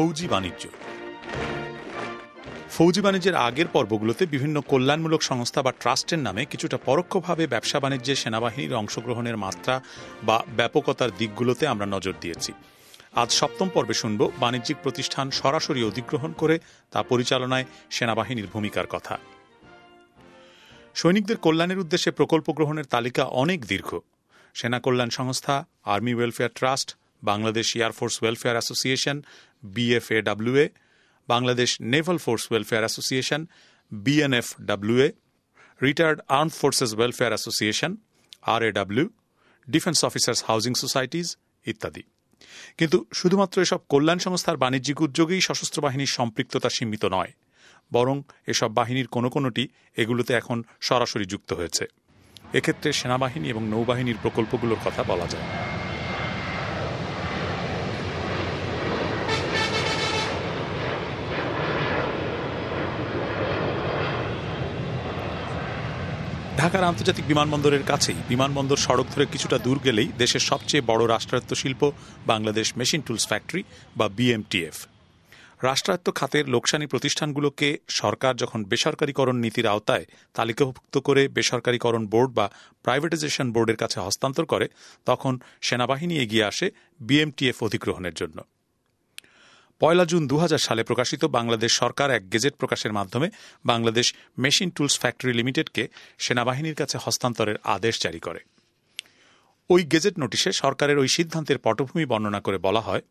ফৌজি বাণিজ্য। ফৌজি বাণিজ্যের আগের পর্বগুলোতে বিভিন্ন কল্যাণমূলক সংস্থা বা ট্রাস্টের নামে কিছুটা পরোক্ষভাবে ব্যবসা বাণিজ্যে সেনাবাহিনীর অংশগ্রহণের মাত্রা বা ব্যাপকতার দিকগুলোতে আমরা নজর দিয়েছি। আজ সপ্তম পর্বে শুনব বাণিজ্যিক প্রতিষ্ঠান সরাসরি অধিগ্রহণ করে তা পরিচালনায় সেনাবাহিনীর ভূমিকার কথা। সৈনিকদের কল্যাণের উদ্দেশ্যে প্রকল্প গ্রহণের তালিকা অনেক দীর্ঘ। সেনা কল্যাণ সংস্থা, army welfare trust Bangladesh air force welfare association BFAWA Bangladesh naval force welfare association BNF BNFWA retired arm forces welfare association RAW defence officers housing societies ইত্যাদি। কিন্তু শুধুমাত্র এসব কল্যাণ সংস্থার বাণিজ্যিক উদ্যোগেই সশস্ত্র বাহিনীর সম্পৃক্ততা সীমিত নয়, বরং এসব বাহিনীর কোনো কোনোটি এগুলোতে এখন সরাসরি যুক্ত হয়েছে। এক্ষেত্রে সেনাবাহিনী এবং নৌবাহিনীর প্রকল্পগুলোর কথা বলা যায়। ঢাকার আন্তর্জাতিক বিমানবন্দরের কাছেই বিমানবন্দর সড়ক ধরে কিছুটা দূর গেলেই দেশের সবচেয়ে বড় রাষ্ট্রায়ত্ত শিল্প বাংলাদেশ মেশিন টুলস ফ্যাক্টরি বা বিএমটিএফ। রাষ্ট্রায়ত্ত খাতের লোকসানি প্রতিষ্ঠানগুলোকে সরকার যখন বেসরকারীকরণ নীতির আওতায় তালিকাভুক্ত করে বেসরকারীকরণ বোর্ড বা প্রাইভেটাইজেশন বোর্ডের কাছে হস্তান্তর করে, তখন সেনাবাহিনী এগিয়ে আসে বিএমটিএফ অধিগ্রহণের জন্য। পয়লা জুন দু হাজার সালে প্রকাশিত বাংলাদেশ সরকার এক গেজেট প্রকাশের মাধ্যমে বাংলাদেশ মেশিন টুলস ফ্যাক্টরি লিমিটেডকে সেনাবাহিনীর কাছে হস্তান্তরের আদেশ জারি করে। ওই গেজেট নোটিশে সরকারের ওই সিদ্ধান্তের পটভূমি বর্ণনা করে বলা হয়,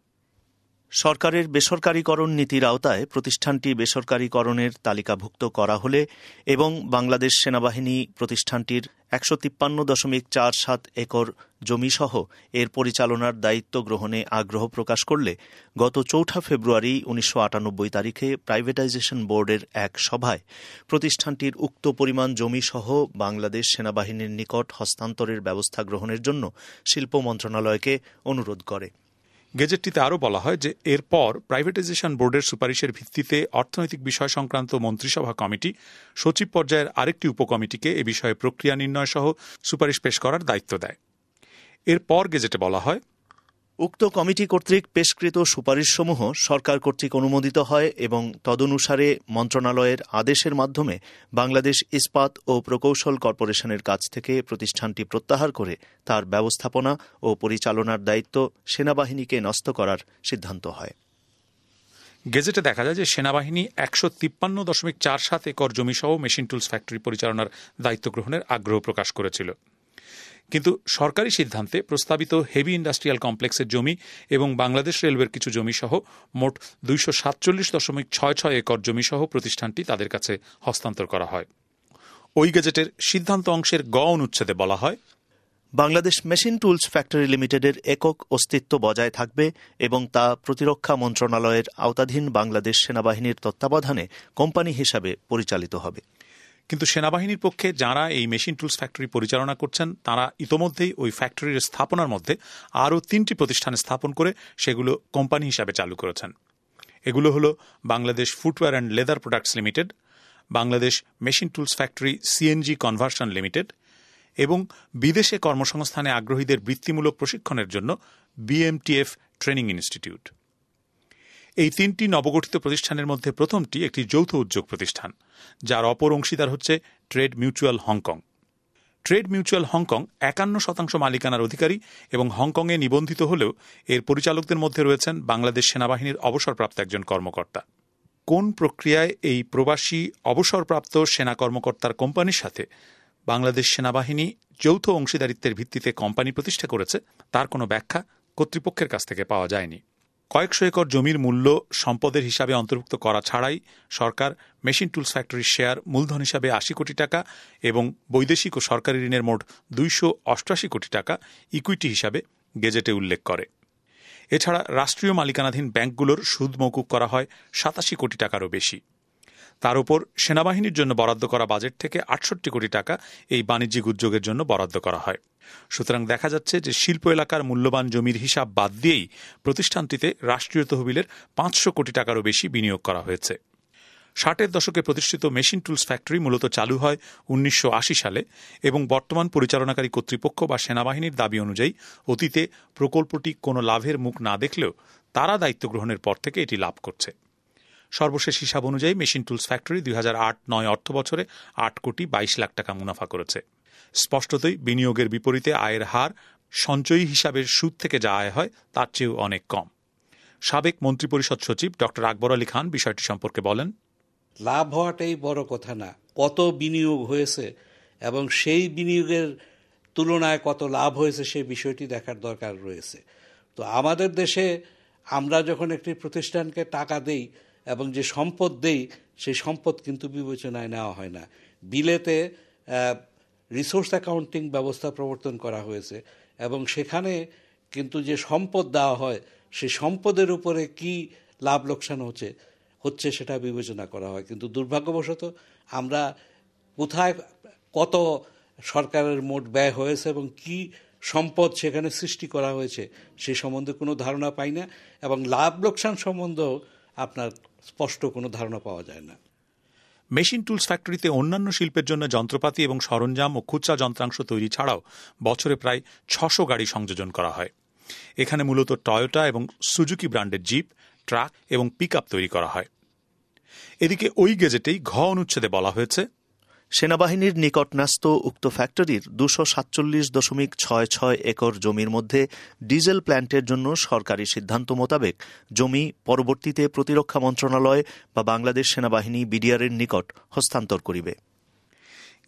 সরকারের বেসরকারীকরণ নীতির আওতায় প্রতিষ্ঠানটি বেসরকারীকরণের তালিকাভুক্ত করা হলে এবং বাংলাদেশ সেনাবাহিনী প্রতিষ্ঠানটির একশো তিপ্পান্ন দশমিক চার সাত একর জমিসহ এর পরিচালনার দায়িত্ব গ্রহণে আগ্রহ প্রকাশ করলে গত চৌঠা ফেব্রুয়ারি উনিশশো আটানব্বই তারিখে প্রাইভেটাইজেশন বোর্ডের এক সভায় প্রতিষ্ঠানটির উক্ত পরিমাণ জমিসহ বাংলাদেশ সেনাবাহিনীর নিকট হস্তান্তরের ব্যবস্থা গ্রহণের জন্য শিল্প মন্ত্রণালয়কে অনুরোধ করে। গেজেটটিতে আরও বলা হয় যে এরপর প্রাইভেটাইজেশন বোর্ডের সুপারিশের ভিত্তিতে অর্থনৈতিক বিষয় সংক্রান্ত মন্ত্রিসভা কমিটি, সচিব পর্যায়ের আরেকটি উপকমিটিকে এ বিষয়ে প্রক্রিয়া নির্ণয় সহ সুপারিশ পেশ করার দায়িত্ব দেয়। এরপর গেজেটে বলা হয় উক্ত কমিটি কর্তৃক পেশকৃত সুপারিশসমূহ সরকার কর্তৃক অনুমোদিত হয় এবং তদনুসারে মন্ত্রণালয়ের আদেশের মাধ্যমে বাংলাদেশ ইস্পাত ও প্রকৌশল কর্পোরেশনের কাছ থেকে প্রতিষ্ঠানটি প্রত্যাহার করে তার ব্যবস্থাপনা ও পরিচালনার দায়িত্ব সেনাবাহিনীকে ন্যস্ত করার সিদ্ধান্ত হয়। গেজেটে দেখা যায় যে সেনাবাহিনী একশো তিপ্পান্ন দশমিক চার সাত একর জমিসহ মেশিন টুলস ফ্যাক্টরি পরিচালনার দায়িত্ব গ্রহণের আগ্রহ প্রকাশ করেছিল। কিন্তু সরকারি সিদ্ধান্তে প্রস্তাবিত হেভি ইন্ডাস্ট্রিয়াল কমপ্লেক্সের জমি এবং বাংলাদেশ রেলওয়ের কিছু জমি সহ মোট দুইশো সাতচল্লিশ দশমিক ছয় ছয় একর জমি সহ প্রতিষ্ঠানটি তাদের কাছে হস্তান্তর করা হয়। ওই গেজেটের সিদ্ধান্ত অংশের গ অনুচ্ছেদে বলা হয়, বাংলাদেশ মেশিন টুলস ফ্যাক্টরি লিমিটেডের একক অস্তিত্ব বজায় থাকবে এবং তা প্রতিরক্ষা মন্ত্রণালয়ের আওতাধীন বাংলাদেশ সেনাবাহিনীর তত্ত্বাবধানে কোম্পানি হিসাবে পরিচালিত হবে। কিন্তু সেনাবাহিনীর পক্ষে যারা এই মেশিন টুলস ফ্যাক্টরি পরিচালনা করছেন, তারা ইতোমধ্যেই ওই ফ্যাক্টরির স্থাপনার মধ্যে আরও তিনটি প্রতিষ্ঠান স্থাপন করে সেগুলো কোম্পানি হিসাবে চালু করেছেন। এগুলো হল Bangladesh footwear and leather products limited Bangladesh machine tools factory CNG conversion limited এবং বিদেশে কর্মসংস্থানে আগ্রহীদের বৃত্তিমূলক প্রশিক্ষণের জন্য বিএমটিএফ ট্রেনিং ইনস্টিটিউট এই তিনটি নবগঠিত প্রতিষ্ঠানের মধ্যে প্রথমটি একটি যৌথ উদ্যোগ প্রতিষ্ঠান, যার অপর অংশীদার হচ্ছে trade mutual Hong Kong. Trade mutual Hong Kong একান্ন শতাংশ মালিকানার অধিকারী এবং হংকংয়ে নিবন্ধিত হলেও এর পরিচালকদের মধ্যে রয়েছেন বাংলাদেশ সেনাবাহিনীর অবসরপ্রাপ্ত একজন কর্মকর্তা। কোন প্রক্রিয়ায় এই প্রবাসী অবসরপ্রাপ্ত সেনা কর্মকর্তার কোম্পানির সাথে বাংলাদেশ সেনাবাহিনী যৌথ অংশীদারিত্বের ভিত্তিতে কোম্পানি প্রতিষ্ঠা করেছে, তার কোনো ব্যাখ্যা কর্তৃপক্ষের কাছ থেকে পাওয়া যায়নি। কয়েকশো একর জমির মূল্য সম্পদের হিসাবে অন্তর্ভুক্ত করা ছাড়াই সরকার মেশিন টুলস ফ্যাক্টরির শেয়ার মূলধন হিসাবে আশি কোটি টাকা এবং বৈদেশিক ও সরকারি ঋণের মোট দুইশো অষ্টআশি কোটি টাকা ইকুইটি হিসাবে গেজেটে উল্লেখ করে। এছাড়া রাষ্ট্রীয় মালিকানাধীন ব্যাংকগুলোর সুদ মৌকুব করা হয় সাতাশি কোটি টাকারও বেশি। তার উপর সেনাবাহিনীর জন্য বরাদ্দ করা বাজেট থেকে আটষট্টি কোটি টাকা এই বাণিজ্যিক উদ্যোগের জন্য বরাদ্দ করা হয়। সুতরাং দেখা যাচ্ছে যে শিল্প এলাকার মূল্যবান জমির হিসাব বাদ দিয়েই প্রতিষ্ঠানটিতে রাষ্ট্রীয় তহবিলের পাঁচশো কোটি টাকারও বেশি বিনিয়োগ করা হয়েছে। ষাটের দশকে প্রতিষ্ঠিত মেশিন টুলস ফ্যাক্টরি মূলত চালু হয় উনিশশো আশি সালে এবং বর্তমান পরিচালনাকারী কর্তৃপক্ষ বা সেনাবাহিনীর দাবি অনুযায়ী অতীতে প্রকল্পটি কোনো লাভের মুখ না দেখলেও তারা দায়িত্ব গ্রহণের পর থেকে এটি লাভ করছে। সর্বশেষ হিসাব অনুযায়ী মেশিন টুলস ফ্যাক্টরি দুই হাজার আট নয় অর্থ বছরে আট কোটি বাইশ লাখ টাকা মুনাফা করেছে। স্পষ্টতই বিনিয়োগের বিপরীতে আয়ের হার সঞ্চয়ী হিসাবের সুদ থেকে যা আয় হয়, তার চেয়েও অনেক কম। সাবেক মন্ত্রিপরিষদ সচিব ড. আকবর আলী খান বিষয়টি সম্পর্কে বলেন, লাভ হওয়াটাই বড় কথা না, কত বিনিয়োগ হয়েছে এবং সেই বিনিয়োগের তুলনায় কত লাভ হয়েছে সেই বিষয়টি দেখার দরকার রয়েছে। তো আমাদের দেশে আমরা যখন একটি প্রতিষ্ঠানকে টাকা দেই এবং যে সম্পদ দেই, সেই সম্পদ কিন্তু বিবেচনায় নেওয়া হয় না। বিলেতে রিসোর্স অ্যাকাউন্টিং ব্যবস্থা প্রবর্তন করা হয়েছে এবং সেখানে কিন্তু যে সম্পদ দেওয়া হয়, সেই সম্পদের উপরে কি লাভ লোকসান হচ্ছে হচ্ছে সেটা বিবেচনা করা হয়। কিন্তু দুর্ভাগ্যবশত আমরা কোথায় কত সরকারের মোট ব্যয় হয়েছে এবং কি সম্পদ সেখানে সৃষ্টি করা হয়েছে, সে সম্বন্ধে কোনো ধারণা পাই না এবং লাভ লোকসান সম্বন্ধেও আপনার স্পষ্ট কোনো ধারণা পাওয়া যায় না। মেশিন টুলস ফ্যাক্টরিতে অন্যান্য শিল্পের জন্য যন্ত্রপাতি এবং সরঞ্জাম ও খুচরা যন্ত্রাংশ তৈরি ছাড়াও বছরে প্রায় ছশো গাড়ি সংযোজন করা হয়। এখানে মূলত টয়োটা এবং সুজুকি ব্র্যান্ডের জিপ, ট্রাক এবং পিক তৈরি করা হয়। এদিকে ওই গেজেটেই ঘ অনুচ্ছেদে বলা হয়েছে সেনাবাহিনীর নিকট ন্যস্ত উক্ত ফ্যাক্টরির দুশো সাতচল্লিশ দশমিক ছয় ছয় একর জমির মধ্যে ডিজেল প্ল্যান্টের জন্য সরকারি সিদ্ধান্ত মোতাবেক জমি পরবর্তীতে প্রতিরক্ষা মন্ত্রণালয় বা বাংলাদেশ সেনাবাহিনী বিডিআরের নিকট হস্তান্তর করিবে।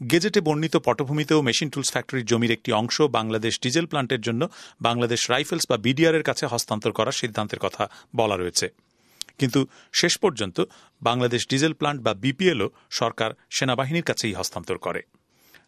গেজেটে বর্ণিত পটভূমিতেও মেশিন টুলস ফ্যাক্টরির জমির একটি অংশ বাংলাদেশ ডিজেল প্ল্যান্টের জন্য বাংলাদেশ রাইফেলস বা বিডিআরের কাছে হস্তান্তর করার সিদ্ধান্তের কথা বলা রয়েছে। কিন্তু শেষ পর্যন্ত বাংলাদেশ ডিজেল প্লান্ট বা বিপিএলও সরকার সেনাবাহিনীর কাছেই হস্তান্তর করে।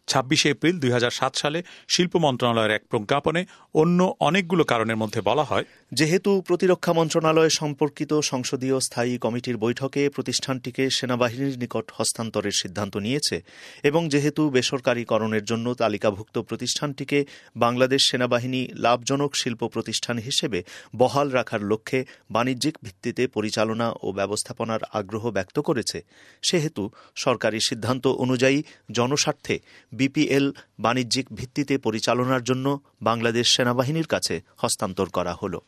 ছাব্বিশে এপ্রিল দুই হাজার সাত সালে শিল্প মন্ত্রণালয়ের এক প্রজ্ঞাপনে অন্য অনেকগুলো কারণের মধ্যে বলা হয়। যেহেতু প্রতিরক্ষা মন্ত্রণালয় সম্পর্কিত সংসদীয় স্থায়ী কমিটির বৈঠকে প্রতিষ্ঠানটিকে সেনাবাহিনীর নিকট হস্তান্তরের সিদ্ধান্ত নিয়েছে এবং যেহেতু বেসরকারীকরণের জন্য তালিকাভুক্ত প্রতিষ্ঠানটিকে বাংলাদেশ সেনাবাহিনী লাভজনক শিল্প প্রতিষ্ঠান হিসেবে বহাল রাখার লক্ষ্যে বাণিজ্যিক ভিত্তিতে পরিচালনা ও ব্যবস্থাপনার আগ্রহ ব্যক্ত করেছে, সেহেতু সরকারি সিদ্ধান্ত অনুযায়ী জনস্বার্থে বিপিএল বাণিজ্যিক ভিত্তিতে পরিচালনার জন্য বাংলাদেশ সেনাবাহিনীর কাছে হস্তান্তর করা হলো।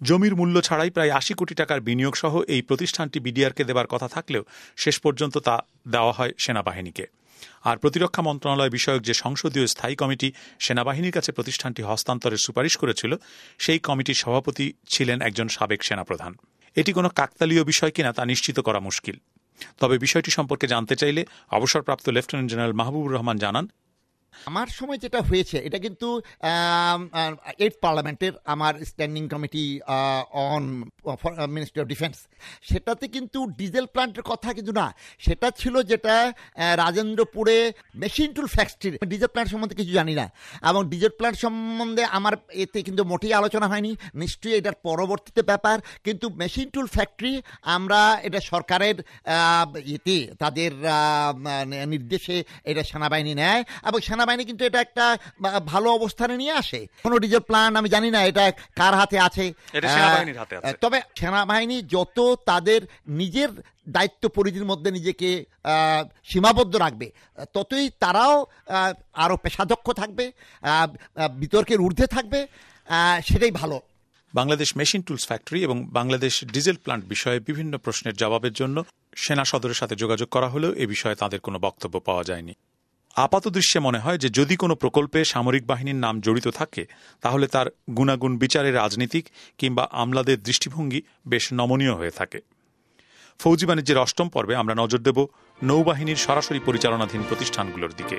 জমির মূল্য ছাড়াই প্রায় আশি কোটি টাকার বিনিয়োগ সহ এই প্রতিষ্ঠানটি বিডিআরকে দেবার কথা থাকলেও শেষ পর্যন্ত তা দেওয়া হয় সেনাবাহিনীকে। আর প্রতিরক্ষা মন্ত্রণালয় বিষয়ক যে সংসদীয় স্থায়ী কমিটি সেনাবাহিনীর কাছে প্রতিষ্ঠানটি হস্তান্তরের সুপারিশ করেছিল, সেই কমিটির সভাপতি ছিলেন একজন সাবেক সেনাপ্রধান। এটি কোনো কাকতালীয় বিষয় কিনা তা নিশ্চিত করা মুশকিল। তবে বিষয়টি সম্পর্কে জানতে চাইলে অবসরপ্রাপ্ত লেফটেন্যান্ট জেনারেল মাহবুবুর রহমান জানান আমার সময় যেটা হয়েছে, এটা কিন্তু এইট পার্লামেন্টের আমার standing committee on ministry of defence সেটাতে কিন্তু ডিজেল প্লান্টের কথা কিন্তু না। সেটা ছিল যেটা রাজেন্দ্রপুরে machine tool factory diesel plant সম্বন্ধে কিছু জানি না। এবং ডিজেল প্লান্ট সম্বন্ধে আমার এতে কিন্তু মোটেই আলোচনা হয়নি। নিশ্চয়ই এটার পরবর্তীতে ব্যাপার। কিন্তু মেশিন টুল ফ্যাক্টরি আমরা এটা সরকারের ইয়েতে, তাদের নির্দেশে এটা সেনাবাহিনী নেয়। এবং সেনাবাহিনী সেনাবাহিনী কিন্তু এটা একটা ভালো অবস্থানে নিয়ে আসে। কোনো ডিজেল প্ল্যান আমি জানি না এটা কার হাতে আছে। তবে সেনাবাহিনী যত তাদের নিজের দায়িত্ব পরিধির মধ্যে নিজেকে সীমাবদ্ধ রাখবে ততই তারাও আরও পেশাদক্ষ থাকবে বিতর্কের ঊর্ধ্বে থাকবে সেটাই ভালো। বাংলাদেশ মেশিন টুলস ফ্যাক্টরি এবং বাংলাদেশ ডিজেল প্লান্ট বিষয়ে বিভিন্ন প্রশ্নের জবাবের জন্য সেনা সদরের সাথে যোগাযোগ করা হলেও এ বিষয়ে তাদের কোনো বক্তব্য পাওয়া যায়নি। আপাত দৃশ্যে মনে হয় যে যদি কোনো প্রকল্পে সামরিক বাহিনীর নাম জড়িত থাকে, তাহলে তার গুণাগুণ বিচারে রাজনীতিক কিংবা আমলাদের দৃষ্টিভঙ্গি বেশ নমনীয় হয়ে থাকে। ফৌজি বাণিজ্যের অষ্টম পর্বে আমরা নজর দেব নৌবাহিনীর সরাসরি পরিচালনাধীন প্রতিষ্ঠানগুলোর দিকে।